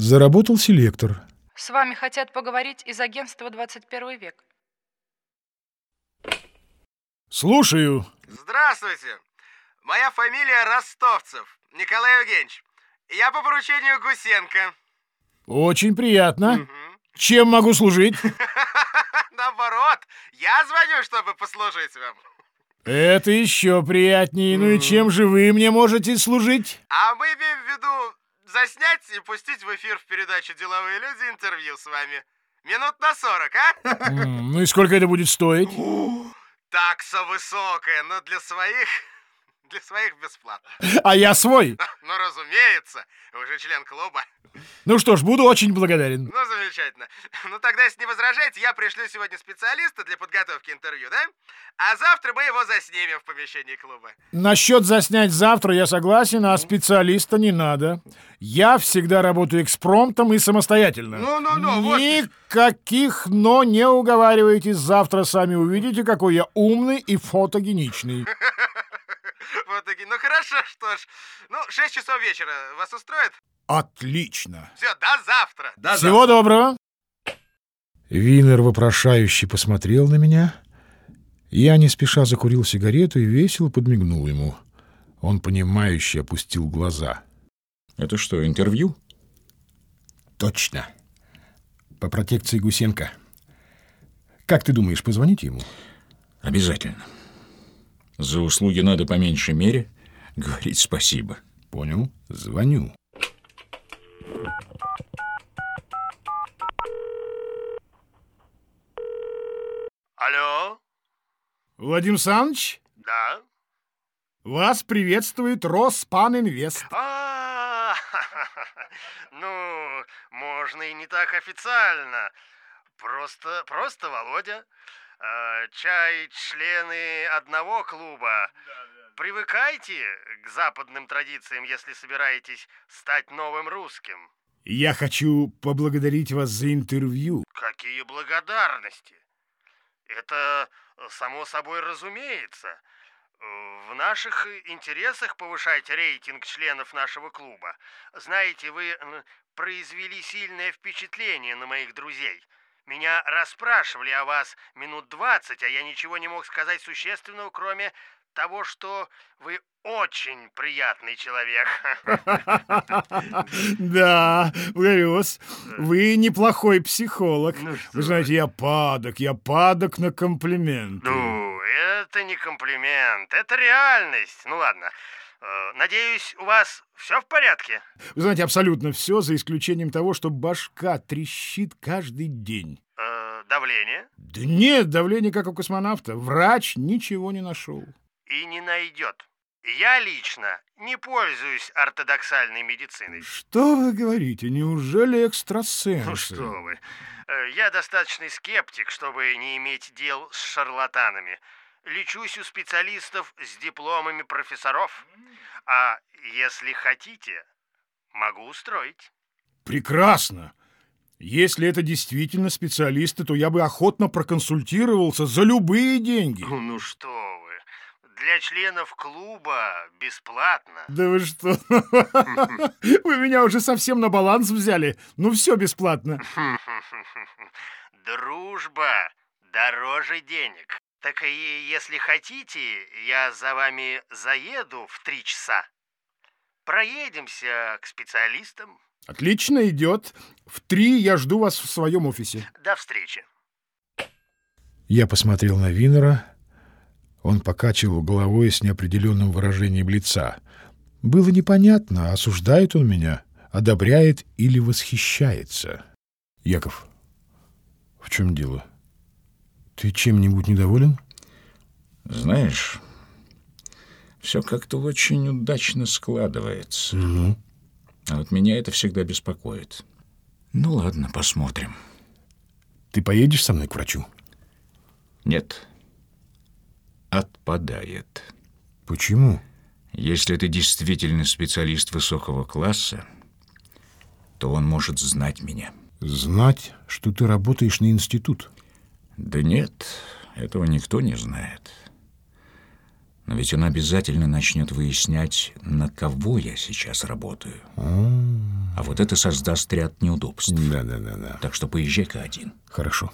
Заработал селектор. С вами хотят поговорить из агентства 21 век. Слушаю. Здравствуйте. Моя фамилия Ростовцев. Николай Евгеньевич. Я по поручению Гусенко. Очень приятно. Чем могу служить? Наоборот, я звоню, чтобы послужить вам. Это еще приятнее. Ну и чем же вы мне можете служить? А мы имеем в виду заснять и пустить в эфир в передачу «Деловые люди» интервью с вами. Минут на сорок, а? М, Ну и сколько это будет стоить? Такса высокая, но для своих... Для своих бесплатно. А я свой. Ну, разумеется, вы же член клуба. Ну что ж, буду очень благодарен. Ну, замечательно. Ну, тогда, если не возражаете, я пришлю сегодня специалиста для подготовки интервью, да? А завтра мы его заснимем в помещении клуба. Насчет заснять завтра я согласен, а специалиста не надо. Я всегда работаю экспромтом и самостоятельно. Ну-ну-ну, вот. Никаких «но» не уговаривайтесь. Завтра сами увидите, какой я умный и фотогеничный. Вот таки. Ну, хорошо, что ж. Ну, 6 часов вечера вас устроит? Отлично. Все, до завтра. До Всего доброго. Винер вопрошающе посмотрел на меня. Я не спеша закурил сигарету и весело подмигнул ему. Он, понимающе опустил глаза. Это что, интервью? Точно. По протекции Гусенко. Как ты думаешь, позвонить ему? Обязательно. За услуги надо по меньшей мере говорить спасибо. Понял. Звоню. Алло? Владимир Саныч, Да? вас приветствует Роспанинвест. А, ну, можно и не так официально. Просто, просто Володя. А, Чай члены одного клуба. Привыкайте к западным традициям, если собираетесь стать новым русским. Я хочу поблагодарить вас за интервью. Какие благодарности! Это э, само собой разумеется. Э, В наших интересах повышать рейтинг членов нашего клуба. Знаете, вы произвели сильное впечатление на моих друзей. Меня расспрашивали о вас минут двадцать, а я ничего не мог сказать существенного, кроме того, что вы очень приятный человек. Да, вас. Вы неплохой психолог. Ну Вы знаете, я падок, я падок на комплименты. Ну, это не комплимент, это реальность. Ну ладно. Э, Надеюсь, у вас все в порядке? Вы знаете, абсолютно все, за исключением того, что башка трещит каждый день. Э, Давление? Да нет, давление как у космонавта. Врач ничего не нашел. И не найдет. Я лично не пользуюсь ортодоксальной медициной. Что вы говорите? Неужели экстрасенсы? Ну что вы. Э, Я достаточный скептик, чтобы не иметь дел с шарлатанами. Лечусь у специалистов с дипломами профессоров. А если хотите, могу устроить. Прекрасно. Если это действительно специалисты, то я бы охотно проконсультировался за любые деньги. Ну что вы. Для членов клуба бесплатно. Да вы что? Вы меня уже совсем на баланс взяли. Ну все бесплатно. Дружба дороже денег. Так и если хотите, я за вами заеду в три часа. Проедемся к специалистам. Отлично, идет. В три я жду вас в своем офисе. До встречи. Я посмотрел на Винера. Он покачивал головой с неопределенным выражением лица. Было непонятно, осуждает он меня, одобряет или восхищается. Яков, в чем дело? Ты чем-нибудь недоволен? Знаешь, все как-то очень удачно складывается. Ну? А вот меня это всегда беспокоит. Ну ладно, посмотрим. Ты поедешь со мной к врачу? Нет. Отпадает. Почему? Если ты действительно специалист высокого класса, то он может знать меня. Знать, что ты работаешь на институт. Да нет, этого никто не знает. Но ведь он обязательно начнет выяснять, на кого я сейчас работаю. А, А вот это создаст ряд неудобств. Да-да-да-да. Так что поезжай-ка один. Хорошо.